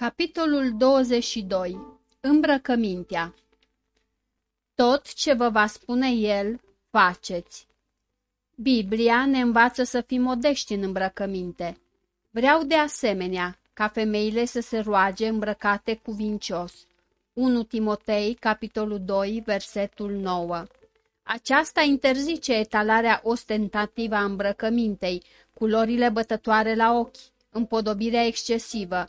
Capitolul 22. Îmbrăcămintea Tot ce vă va spune el, faceți. Biblia ne învață să fim modești în îmbrăcăminte. Vreau de asemenea ca femeile să se roage îmbrăcate cuvincios. 1 Timotei, capitolul 2, versetul 9 Aceasta interzice etalarea ostentativă a îmbrăcămintei, culorile bătătoare la ochi, împodobirea excesivă,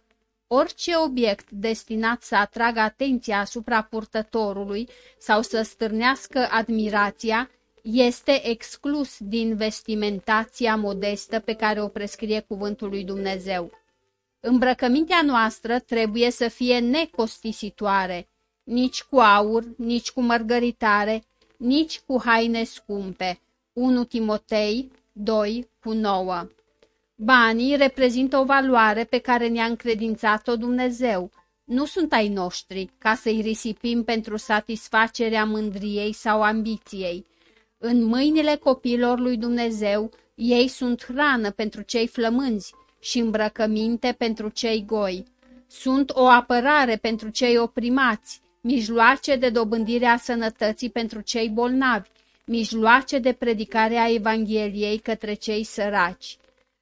Orice obiect destinat să atragă atenția asupra purtătorului sau să stârnească admirația este exclus din vestimentația modestă pe care o prescrie cuvântul lui Dumnezeu. Îmbrăcămintea noastră trebuie să fie necostisitoare, nici cu aur, nici cu mărgăritare, nici cu haine scumpe. 1 Timotei 2 cu 9 Banii reprezintă o valoare pe care ne-a încredințat-o Dumnezeu. Nu sunt ai noștri, ca să-i risipim pentru satisfacerea mândriei sau ambiției. În mâinile copiilor lui Dumnezeu, ei sunt hrană pentru cei flămânzi și îmbrăcăminte pentru cei goi. Sunt o apărare pentru cei oprimați, mijloace de dobândire a sănătății pentru cei bolnavi, mijloace de predicare a Evangheliei către cei săraci.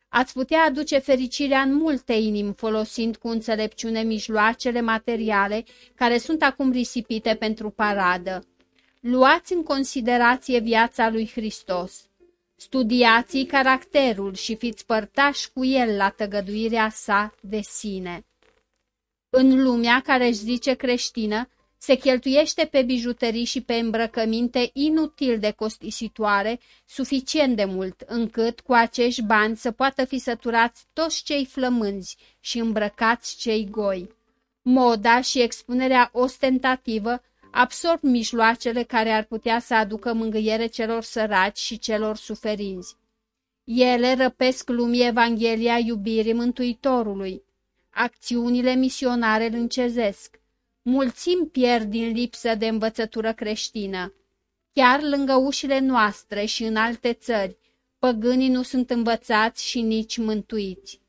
Ați putea aduce fericirea în multe inimi folosind cu înțelepciune mijloacele materiale care sunt acum risipite pentru paradă. Luați în considerație viața lui Hristos. Studiați caracterul și fiți părtași cu el la tăgăduirea sa de sine. În lumea care își zice creștină, se cheltuiește pe bijuterii și pe îmbrăcăminte inutil de costisitoare, suficient de mult, încât cu acești bani să poată fi săturați toți cei flămânzi și îmbrăcați cei goi. Moda și expunerea ostentativă absorb mijloacele care ar putea să aducă mângâiere celor săraci și celor suferinzi. Ele răpesc lumii Evanghelia iubirii Mântuitorului. Acțiunile misionare îl încezesc mulțim pierd din lipsă de învățătură creștină. Chiar lângă ușile noastre și în alte țări, păgânii nu sunt învățați și nici mântuiți.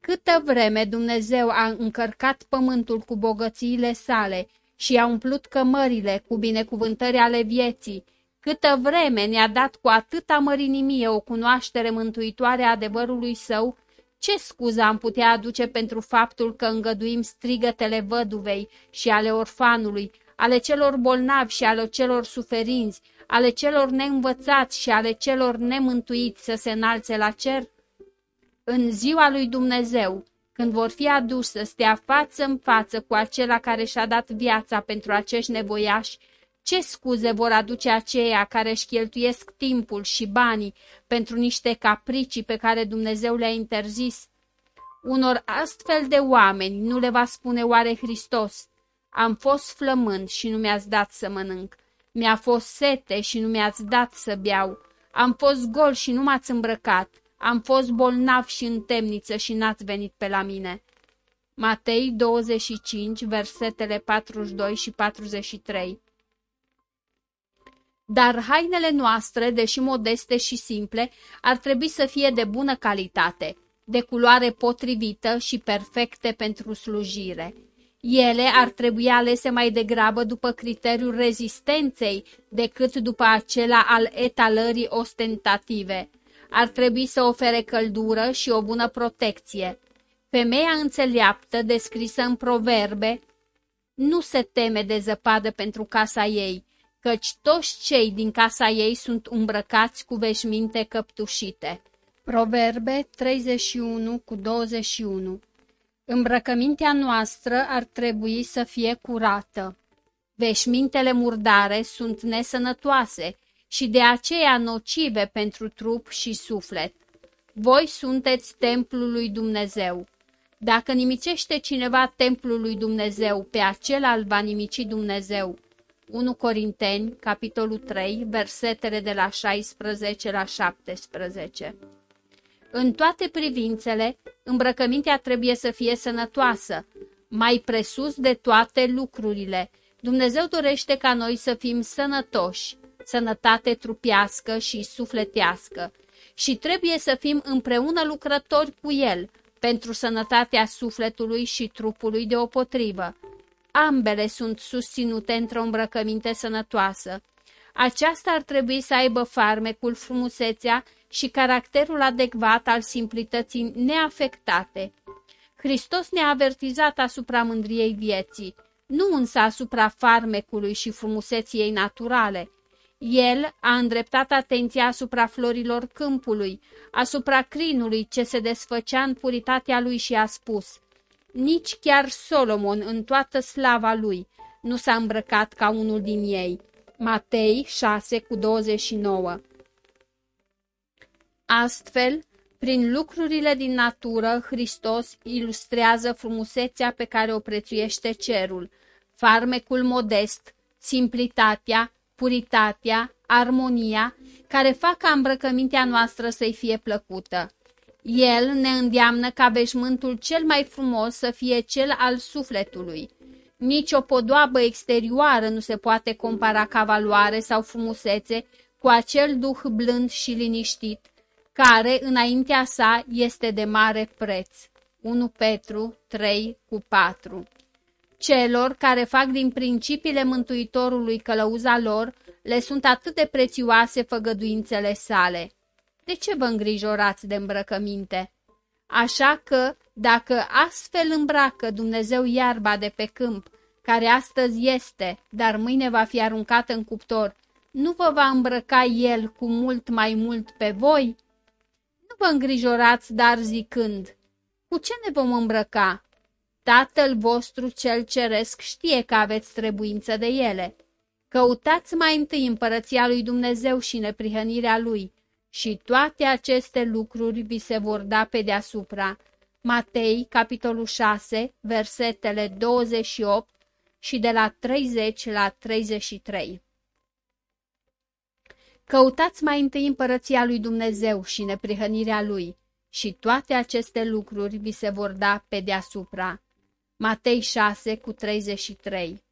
Câtă vreme Dumnezeu a încărcat pământul cu bogățiile sale și a umplut cămările cu binecuvântări ale vieții, câtă vreme ne-a dat cu atâta mărinimie o cunoaștere mântuitoare a adevărului său, ce scuză am putea aduce pentru faptul că îngăduim strigătele văduvei și ale orfanului, ale celor bolnavi și ale celor suferinți, ale celor neînvățați și ale celor nemântuiți să se înalțe la cer? În ziua lui Dumnezeu, când vor fi aduși să stea față în față cu acela care și-a dat viața pentru acești nevoiași, ce scuze vor aduce aceia care își cheltuiesc timpul și banii pentru niște capricii pe care Dumnezeu le-a interzis? Unor astfel de oameni nu le va spune oare Hristos, am fost flămând și nu mi-ați dat să mănânc, mi-a fost sete și nu mi-ați dat să beau, am fost gol și nu m-ați îmbrăcat, am fost bolnav și în temniță și n-ați venit pe la mine. Matei 25, versetele 42 și 43 dar hainele noastre, deși modeste și simple, ar trebui să fie de bună calitate, de culoare potrivită și perfecte pentru slujire. Ele ar trebui alese mai degrabă după criteriul rezistenței decât după acela al etalării ostentative. Ar trebui să ofere căldură și o bună protecție. Femeia înțeleaptă, descrisă în proverbe, nu se teme de zăpadă pentru casa ei, căci toți cei din casa ei sunt îmbrăcați cu veșminte căptușite. Proverbe 31 cu 21 Îmbrăcămintea noastră ar trebui să fie curată. Veșmintele murdare sunt nesănătoase și de aceea nocive pentru trup și suflet. Voi sunteți templul lui Dumnezeu. Dacă nimicește cineva templul lui Dumnezeu, pe acela îl va nimici Dumnezeu 1 Corinteni, capitolul 3, versetele de la 16 la 17. În toate privințele, îmbrăcămintea trebuie să fie sănătoasă, mai presus de toate lucrurile. Dumnezeu dorește ca noi să fim sănătoși, sănătate trupească și sufletească, și trebuie să fim împreună lucrători cu El, pentru sănătatea sufletului și trupului deopotrivă. Ambele sunt susținute într-o îmbrăcăminte sănătoasă. Aceasta ar trebui să aibă farmecul, frumusețea și caracterul adecvat al simplității neafectate. Hristos ne-a avertizat asupra mândriei vieții, nu însă asupra farmecului și frumuseții ei naturale. El a îndreptat atenția asupra florilor câmpului, asupra crinului ce se desfăcea în puritatea lui și a spus, Nici chiar Solomon în toată slava lui nu s-a îmbrăcat ca unul din ei. Matei 6 cu 29 Astfel, prin lucrurile din natură, Hristos ilustrează frumusețea pe care o prețuiește cerul, farmecul modest, simplitatea, puritatea, armonia, care fac ca îmbrăcămintea noastră să-i fie plăcută. El ne îndeamnă ca veșmântul cel mai frumos să fie cel al sufletului. Nici o podoabă exterioară nu se poate compara ca valoare sau frumusețe cu acel duh blând și liniștit, care înaintea sa este de mare preț. 1 Petru 3 cu 4 Celor care fac din principiile Mântuitorului călăuza lor, le sunt atât de prețioase făgăduințele sale. De ce vă îngrijorați de îmbrăcăminte? Așa că, dacă astfel îmbracă Dumnezeu iarba de pe câmp, care astăzi este, dar mâine va fi aruncată în cuptor, nu vă va îmbrăca El cu mult mai mult pe voi? Nu vă îngrijorați, dar zicând, cu ce ne vom îmbrăca? Tatăl vostru cel ceresc știe că aveți trebuință de ele. Căutați mai întâi împărăția lui Dumnezeu și neprihănirea lui și toate aceste lucruri vi se vor da pe deasupra. Matei, capitolul 6, versetele 28 și de la 30 la 33. Căutați mai întâi împărăția lui Dumnezeu și neprihănirea lui și toate aceste lucruri vi se vor da pe deasupra. Matei 6 cu 33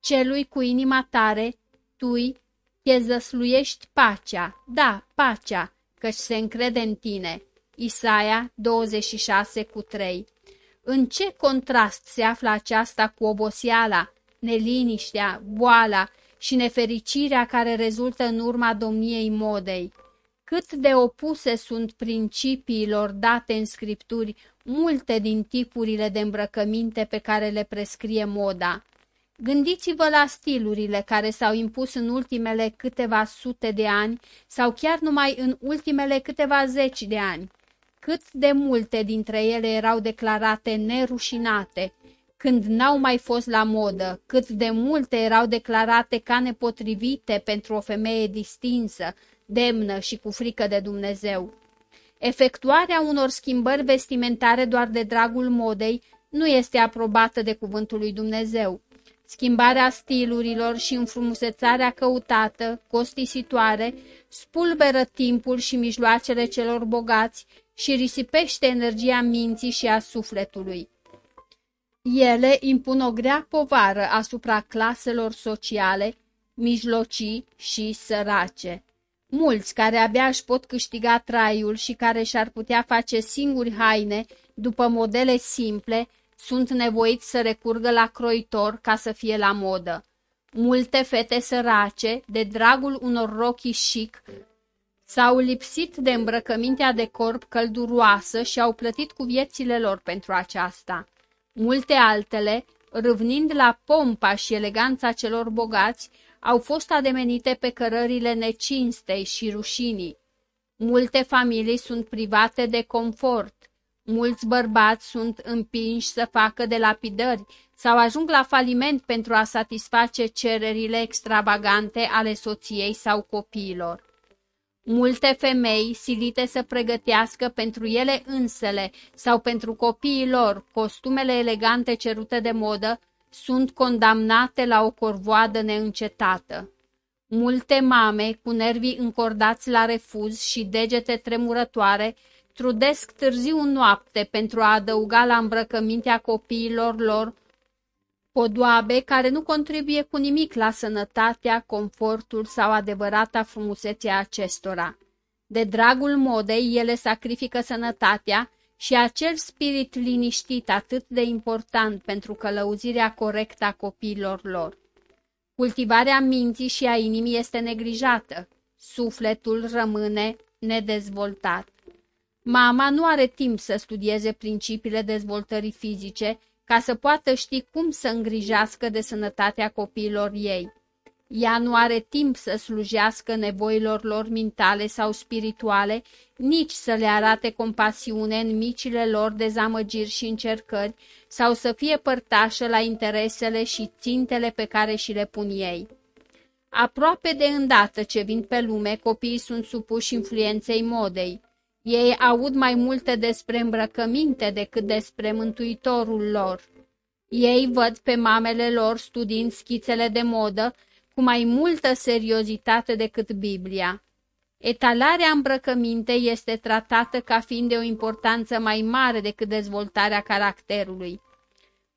Celui cu inima tare, tu-i te zăsluiești pacea, da, pacea, căci se încrede în tine. Isaia 26 cu 3 În ce contrast se află aceasta cu oboseala, neliniștea, boala și nefericirea care rezultă în urma domniei modei? Cât de opuse sunt principiilor date în scripturi multe din tipurile de îmbrăcăminte pe care le prescrie moda. Gândiți-vă la stilurile care s-au impus în ultimele câteva sute de ani sau chiar numai în ultimele câteva zeci de ani. Cât de multe dintre ele erau declarate nerușinate, când n-au mai fost la modă, cât de multe erau declarate ca nepotrivite pentru o femeie distinsă, demnă și cu frică de Dumnezeu. Efectuarea unor schimbări vestimentare doar de dragul modei nu este aprobată de cuvântul lui Dumnezeu. Schimbarea stilurilor și înfrumusețarea căutată, costisitoare, spulberă timpul și mijloacele celor bogați și risipește energia minții și a sufletului. Ele impun o grea povară asupra claselor sociale, mijlocii și sărace. Mulți care abia își pot câștiga traiul și care și-ar putea face singuri haine după modele simple, sunt nevoiți să recurgă la croitor ca să fie la modă. Multe fete sărace, de dragul unor rochi chic, s-au lipsit de îmbrăcămintea de corp călduroasă și au plătit cu viețile lor pentru aceasta. Multe altele, râvnind la pompa și eleganța celor bogați, au fost ademenite pe cărările necinstei și rușinii. Multe familii sunt private de confort, mulți bărbați sunt împinși să facă de lapidări sau ajung la faliment pentru a satisface cererile extravagante ale soției sau copiilor. Multe femei, silite să pregătească pentru ele însele sau pentru copiii lor costumele elegante cerute de modă, sunt condamnate la o corvoadă neîncetată. Multe mame, cu nervii încordați la refuz și degete tremurătoare, trudesc târziu noapte pentru a adăuga la îmbrăcămintea copiilor lor podoabe care nu contribuie cu nimic la sănătatea, confortul sau adevărata frumusețe a acestora. De dragul modei, ele sacrifică sănătatea și acel spirit liniștit atât de important pentru călăuzirea corectă a copiilor lor. Cultivarea minții și a inimii este neglijată, sufletul rămâne nedezvoltat. Mama nu are timp să studieze principiile dezvoltării fizice ca să poată ști cum să îngrijească de sănătatea copiilor ei. Ea nu are timp să slujească nevoilor lor mentale sau spirituale, nici să le arate compasiune în micile lor dezamăgiri și încercări, sau să fie părtașă la interesele și țintele pe care și le pun ei. Aproape de îndată ce vin pe lume, copiii sunt supuși influenței modei. Ei aud mai multe despre îmbrăcăminte decât despre mântuitorul lor. Ei văd pe mamele lor studiind schițele de modă cu mai multă seriozitate decât Biblia. Etalarea îmbrăcămintei este tratată ca fiind de o importanță mai mare decât dezvoltarea caracterului.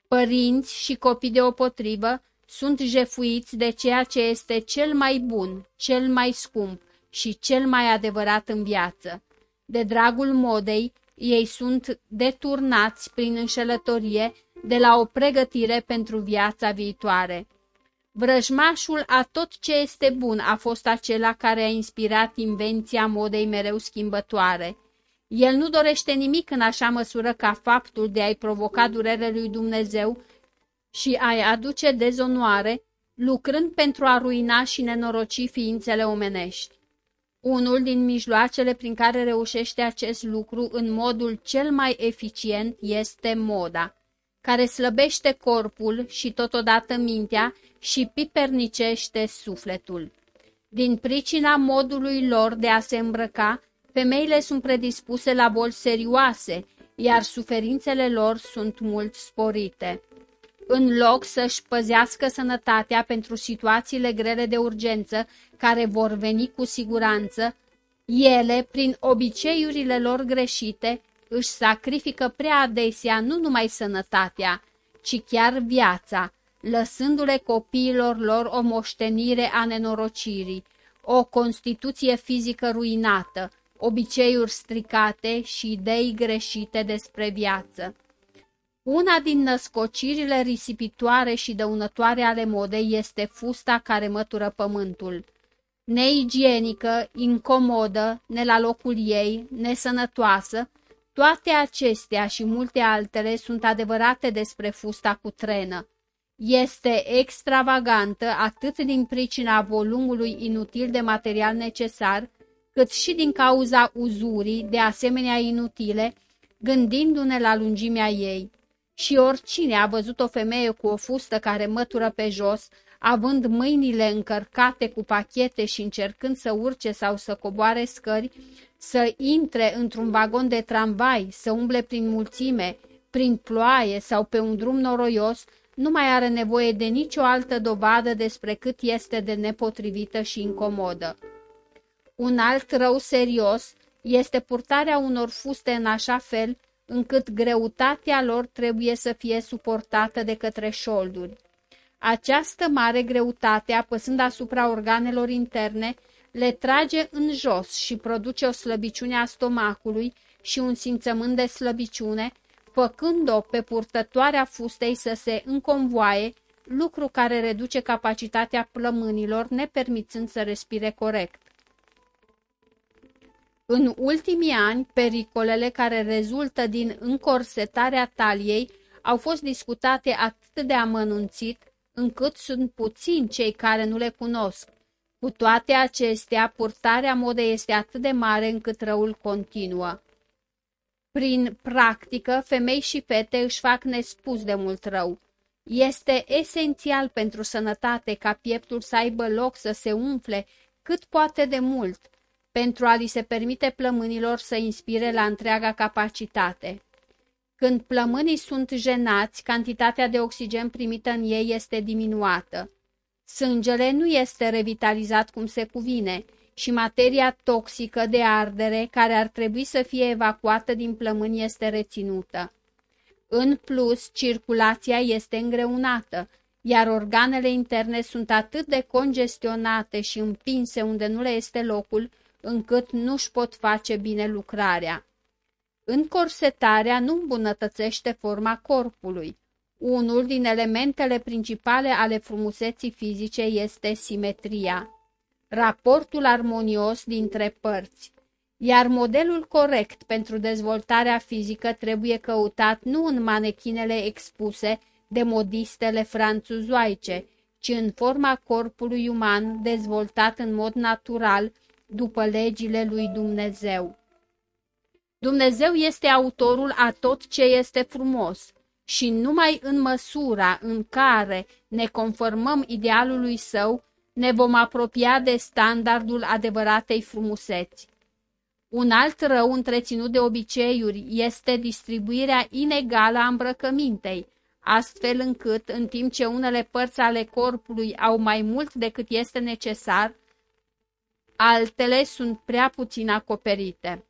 Părinți și copii deopotrivă sunt jefuiți de ceea ce este cel mai bun, cel mai scump și cel mai adevărat în viață. De dragul modei, ei sunt deturnați prin înșelătorie de la o pregătire pentru viața viitoare. Vrăjmașul a tot ce este bun a fost acela care a inspirat invenția modei mereu schimbătoare. El nu dorește nimic în așa măsură ca faptul de a-i provoca durere lui Dumnezeu și a-i aduce dezonoare, lucrând pentru a ruina și nenoroci ființele omenești. Unul din mijloacele prin care reușește acest lucru în modul cel mai eficient este moda, care slăbește corpul și totodată mintea și pipernicește sufletul. Din pricina modului lor de a se îmbrăca, femeile sunt predispuse la boli serioase, iar suferințele lor sunt mult sporite. În loc să-și păzească sănătatea pentru situațiile grele de urgență care vor veni cu siguranță, ele, prin obiceiurile lor greșite, își sacrifică prea adesea nu numai sănătatea, ci chiar viața, lăsându-le copiilor lor o moștenire a nenorocirii, o constituție fizică ruinată, obiceiuri stricate și idei greșite despre viață. Una din născocirile risipitoare și dăunătoare ale modei este fusta care mătură pământul. Neigienică, incomodă, ne la locul ei, nesănătoasă, toate acestea și multe altele sunt adevărate despre fusta cu trenă. Este extravagantă atât din pricina volumului inutil de material necesar, cât și din cauza uzurii, de asemenea inutile, gândindu-ne la lungimea ei. Și oricine a văzut o femeie cu o fustă care mătură pe jos, având mâinile încărcate cu pachete și încercând să urce sau să coboare scări, să intre într-un vagon de tramvai, să umble prin mulțime, prin ploaie sau pe un drum noroios, nu mai are nevoie de nicio altă dovadă despre cât este de nepotrivită și incomodă. Un alt rău serios este purtarea unor fuste în așa fel încât greutatea lor trebuie să fie suportată de către șolduri. Această mare greutate, apăsând asupra organelor interne, le trage în jos și produce o slăbiciune a stomacului și un simțământ de slăbiciune, făcând-o pe purtătoarea fustei să se înconvoaie, lucru care reduce capacitatea plămânilor, nepermițând să respire corect. În ultimii ani, pericolele care rezultă din încorsetarea taliei au fost discutate atât de amănunțit, încât sunt puțini cei care nu le cunosc. Cu toate acestea, purtarea modei este atât de mare încât răul continuă. Prin practică, femei și fete își fac nespus de mult rău. Este esențial pentru sănătate ca pieptul să aibă loc să se umfle cât poate de mult, pentru a li se permite plămânilor să inspire la întreaga capacitate. Când plămânii sunt jenați, cantitatea de oxigen primită în ei este diminuată. Sângele nu este revitalizat cum se cuvine și materia toxică de ardere care ar trebui să fie evacuată din plămâni este reținută. În plus, circulația este îngreunată, iar organele interne sunt atât de congestionate și împinse unde nu le este locul, încât nu-și pot face bine lucrarea. Încorsetarea nu îmbunătățește forma corpului. Unul din elementele principale ale frumuseții fizice este simetria, raportul armonios dintre părți, iar modelul corect pentru dezvoltarea fizică trebuie căutat nu în manechinele expuse de modistele franțuzoaice, ci în forma corpului uman dezvoltat în mod natural după legile lui Dumnezeu. Dumnezeu este autorul a tot ce este frumos și numai în măsura în care ne conformăm idealului său, ne vom apropia de standardul adevăratei frumuseți. Un alt rău întreținut de obiceiuri este distribuirea inegală a îmbrăcămintei, astfel încât, în timp ce unele părți ale corpului au mai mult decât este necesar, altele sunt prea puțin acoperite.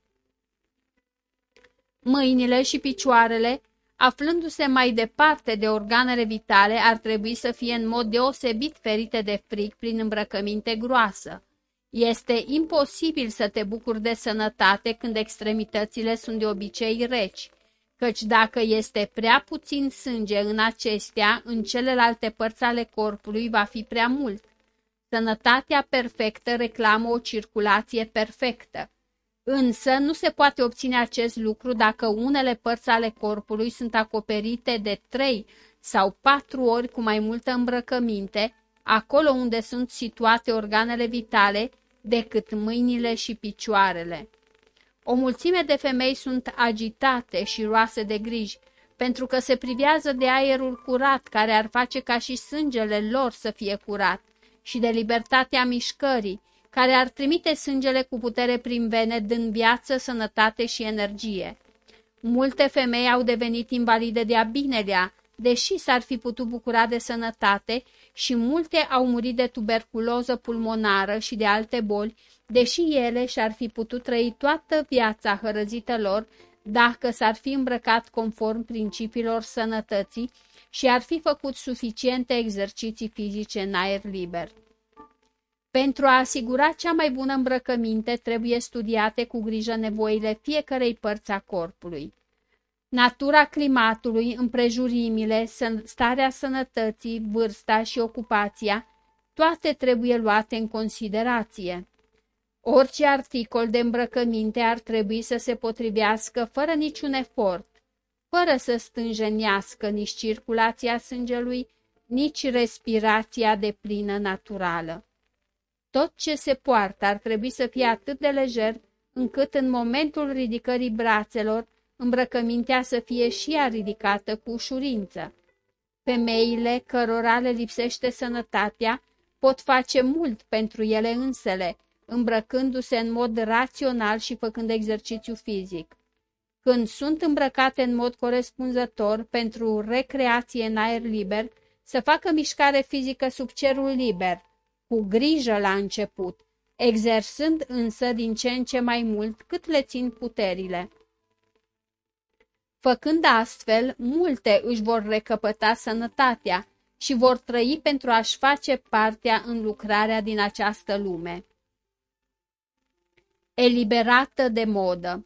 Mâinile și picioarele, aflându-se mai departe de organele vitale, ar trebui să fie în mod deosebit ferite de frig prin îmbrăcăminte groasă. Este imposibil să te bucuri de sănătate când extremitățile sunt de obicei reci, căci dacă este prea puțin sânge în acestea, în celelalte părți ale corpului va fi prea mult. Sănătatea perfectă reclamă o circulație perfectă. Însă nu se poate obține acest lucru dacă unele părți ale corpului sunt acoperite de trei sau patru ori cu mai multă îmbrăcăminte, acolo unde sunt situate organele vitale, decât mâinile și picioarele. O mulțime de femei sunt agitate și roase de griji, pentru că se privează de aerul curat, care ar face ca și sângele lor să fie curat, și de libertatea mișcării, care ar trimite sângele cu putere prin vene, dând viață, sănătate și energie. Multe femei au devenit invalide de-a binelea, deși s-ar fi putut bucura de sănătate și multe au murit de tuberculoză pulmonară și de alte boli, deși ele și-ar fi putut trăi toată viața hărăzită lor dacă s-ar fi îmbrăcat conform principiilor sănătății și ar fi făcut suficiente exerciții fizice în aer liber. Pentru a asigura cea mai bună îmbrăcăminte, trebuie studiate cu grijă nevoile fiecarei părți a corpului. Natura climatului, împrejurimile, starea sănătății, vârsta și ocupația, toate trebuie luate în considerație. Orice articol de îmbrăcăminte ar trebui să se potrivească fără niciun efort, fără să stânjenească nici circulația sângelui, nici respirația de plină naturală. Tot ce se poartă ar trebui să fie atât de lejer, încât în momentul ridicării brațelor, îmbrăcămintea să fie și ea ridicată cu ușurință. Femeile cărora le lipsește sănătatea pot face mult pentru ele însele, îmbrăcându-se în mod rațional și făcând exercițiu fizic. Când sunt îmbrăcate în mod corespunzător pentru recreație în aer liber, să facă mișcare fizică sub cerul liber, cu grijă la început, exersând însă din ce în ce mai mult cât le țin puterile. Făcând astfel, multe își vor recăpăta sănătatea și vor trăi pentru a-și face partea în lucrarea din această lume. Eliberată de modă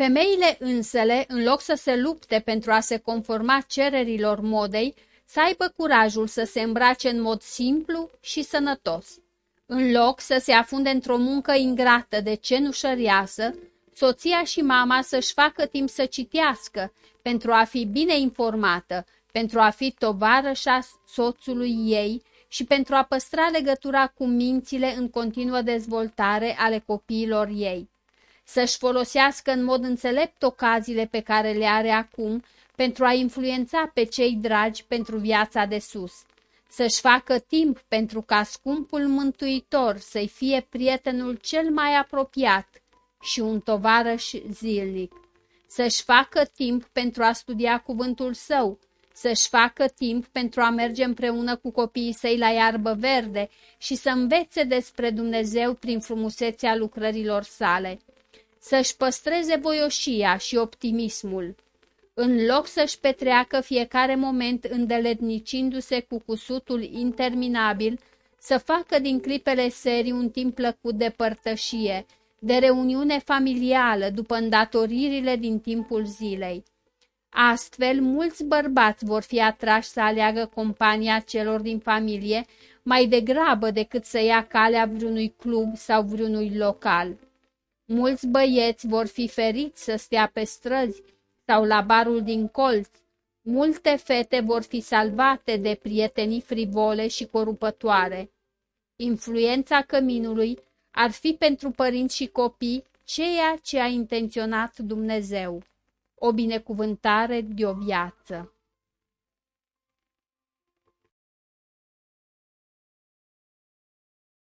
Femeile însele, în loc să se lupte pentru a se conforma cererilor modei, să aibă curajul să se îmbrace în mod simplu și sănătos. În loc să se afunde într-o muncă ingrată de cenușăriasă, soția și mama să-și facă timp să citească pentru a fi bine informată, pentru a fi tovarășa soțului ei și pentru a păstra legătura cu mințile în continuă dezvoltare ale copiilor ei. Să-și folosească în mod înțelept ocaziile pe care le are acum pentru a influența pe cei dragi pentru viața de sus. Să-și facă timp pentru ca scumpul mântuitor să-i fie prietenul cel mai apropiat și un tovarăș zilnic. Să-și facă timp pentru a studia cuvântul său, să-și facă timp pentru a merge împreună cu copiii săi la iarbă verde și să învețe despre Dumnezeu prin frumusețea lucrărilor sale. Să-și păstreze voioșia și optimismul în loc să-și petreacă fiecare moment îndeletnicindu-se cu cusutul interminabil, să facă din clipele serii un timp plăcut de părtășie, de reuniune familială după îndatoririle din timpul zilei. Astfel, mulți bărbați vor fi atrași să aleagă compania celor din familie mai degrabă decât să ia calea vreunui club sau vreunui local. Mulți băieți vor fi feriți să stea pe străzi sau la barul din colț. Multe fete vor fi salvate de prietenii frivole și corupătoare. Influența căminului ar fi pentru părinți și copii ceea ce a intenționat Dumnezeu. O binecuvântare de o viață.